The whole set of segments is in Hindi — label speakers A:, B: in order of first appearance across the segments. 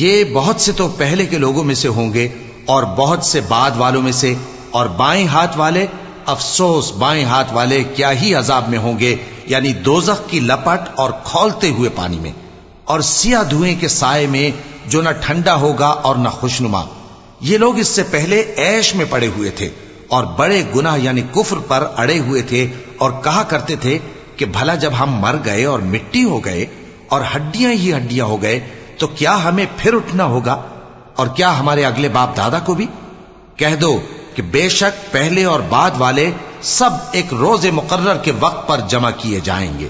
A: ये बहुत से तो पहले के लोगों में से होंगे और बहुत से बाद वालों में से, और बाएँ हाथ वाले, अफसोस, बाएँ हाथ वाले क्या ही अजाब में होंगे, यानी दोजख की लपट और खोलते हुए पानी में, और सिया धुएँ के साय में जो न ठंडा होगा और न खुशनुमा। ये लोग इससे पहले ऐश में पड़े हुए थे, और बड़े गुनाह यानी कुफर पर अड़े हुए थे, और कहा करते थे कि भला जब हम मर गए और मिट्टी हो गए और हड्डियां ही हड्डियां हो गए तो क्या हमें फिर उठना होगा और क्या हमारे अगले बाप दादा को भी कह दो कि बेशक पहले और बाद वाले सब एक रोज मुकर्र के वक्त पर जमा किए जाएंगे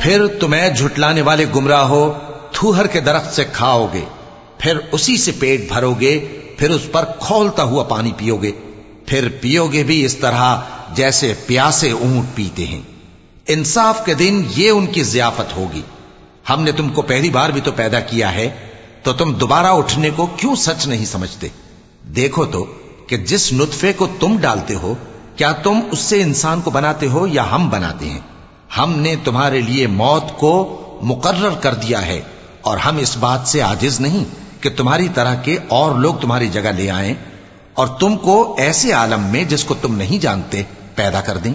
A: फिर तुम्हें झुटलाने वाले गुमराह हो थूहर के दरख्त से खाओगे फिर उसी से पेट भरोगे फिर उस पर खोलता हुआ पानी पियोगे फिर पियोगे भी इस तरह जैसे प्यासे ऊँट पीते हैं। इंसाफ के दिन ये उनकी जियाफत होगी। हमने तुमको पहली बार भी तो पैदा किया है तो तुम दोबारा उठने को क्यों सच नहीं समझते? देखो तो कि जिस नुतफे को तुम डालते हो, क्या तुम उससे इंसान को बनाते हो या हम बनाते हैं? हमने तुम्हारे लिए मौत को मुकर्र कर दिया है, और हम इस बात से आजिज नहीं कि तुम्हारी तरह के और लोग तुम्हारी जगह ले आए और तुमको ऐसे आलम में जिसको तुम नहीं जानते पैदा कर दें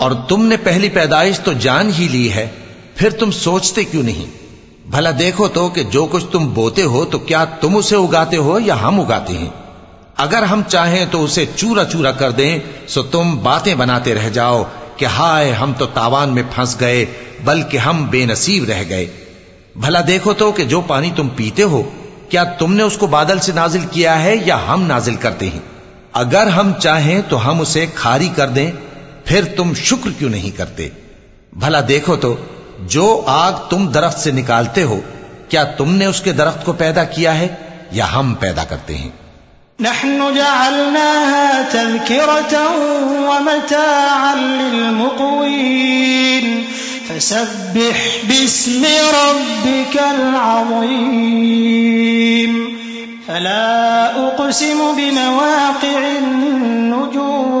A: और तुमने पहली पैदाइश तो जान ही ली है फिर तुम सोचते क्यों नहीं भला देखो तो कि जो कुछ तुम बोते हो तो क्या तुम उसे उगाते हो या हम उगाते हैं? अगर हम चाहें तो उसे चूरा चूरा कर दें, सो तुम बातें बनाते रह जाओ कि हाय, हम तो तावान में फंस गए, बल्कि हम बेनसीब रह गए। भला देखो तो कि जो पानी तुम पीते हो, क्या तुमने उसको बादल से नाजिल किया है या हम नाजिल करते हैं? अगर हम चाहें तो हम उसे खारी कर दें, फिर तुम शुक्र क्यों नहीं करते? भला देखो तो जो आग तुम दरख्त से निकालते हो, क्या तुमने उसके दरख्त को पैदा किया है, या हम पैदा करते हैं?
B: जअलनाहा तज़किरतन व मताअन लिलमुक़वीन फसब्बिह बिस्मि रब्बिकल अज़ीम। फला उक़सिमु बिमवाक़िअन नुजूम।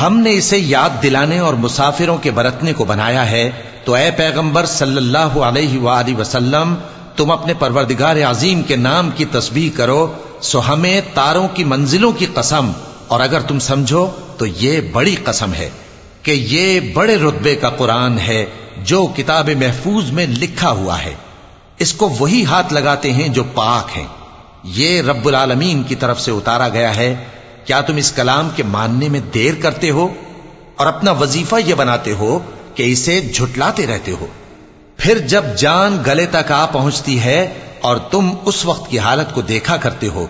A: हमने इसे याद दिलाने और मुसाफिरों के बरतने को बनाया है तो ए पैगंबर सल्लल्लाहु अलैहि वसल्लम, तुम अपने परवरदिगार अजीम के नाम की तस्बीह करो, सो हमें तारों की मंजिलों की कसम, और अगर तुम समझो तो ये बड़ी कसम है कि ये बड़े रुतबे का कुरान है, जो किताब महफूज में लिखा हुआ है। इसको वही हाथ लगाते हैं जो पाक हैं। ये रब्बुल आलमीन की तरफ़ से उतारा गया है क्या तुम इस कलाम के मानने में देर करते हो और अपना वजीफा यह बनाते हो कि इसे झुटलाते रहते हो? फिर जब जान गले तक आ पहुँचती है और तुम उस वक्त की हालत को देखा करते हो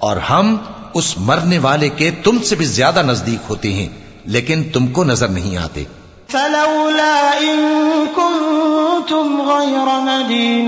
A: और हम उस मरने वाले के तुमसे भी ज़्यादा नज़दीक होते हैं, लेकिन तुमको नज़र नहीं आते।
B: इन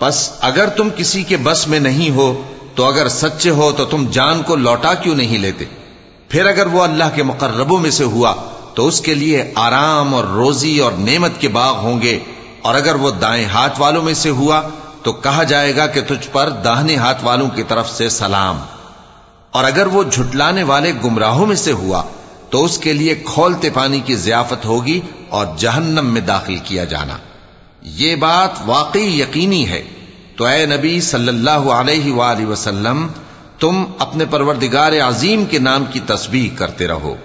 A: बस अगर तुम किसी के बस में नहीं हो तो अगर सच्चे हो तो तुम जान को लौटा क्यों नहीं लेते फिर अगर वो अल्लाह के मुकर्रबों में से हुआ तो उसके लिए आराम और रोजी और नेमत के बाग होंगे और अगर वो दाएं हाथ वालों में से हुआ तो कहा जाएगा कि तुझ पर दाहिने हाथ वालों की तरफ़ से सलाम। और अगर वो झुटलाने वाले गुमराहों में से हुआ तो उसके लिए खोलते पानी की जियाफत होगी और जहन्नम में दाखिल किया जाना। ये बात वाकई यकीनी है। तो ए नबी सल्लल्लाहु अलैहि वसल्लम, तुम अपने परवरदिगार अजीम के नाम की तस्वीर करते रहो।